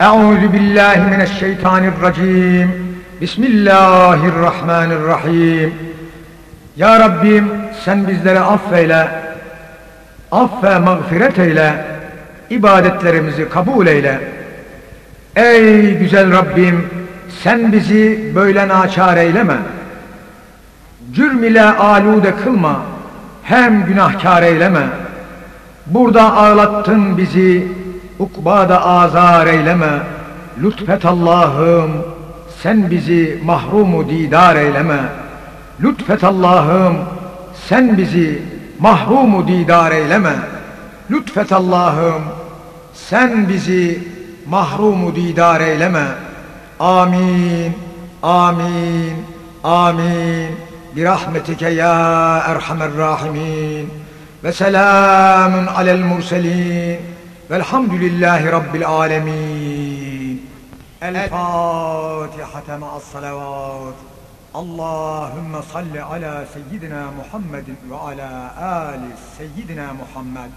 Euzu billahi mineşşeytanirracim. Bismillahirrahmanirrahim. Ya Rabbim sen bizlere affeyle. Affe mağfiret eyle. ibadetlerimizi kabul eyle. Ey güzel Rabbim sen bizi böyle naçar eyleme. Cürm ile alude kılma. Hem günahkar eyleme. Burada ağlattın bizi, ukbada azar eyleme. Lütfet Allah'ım, sen bizi mahrumu didar eyleme. Lütfet Allah'ım, sen bizi mahrumu didar eyleme. Lütfet Allah'ım, sen bizi mahrumu didar eyleme. Amin, amin, amin. Birahmetike ya erhamer rahimin. Ve selamun alel murselin. Velhamdülillahi Rabbil alemin. El Fatiha ma'as salavat. Allahümme salli ala seyyidina Muhammedin ve ala ali seyyidina Muhammed.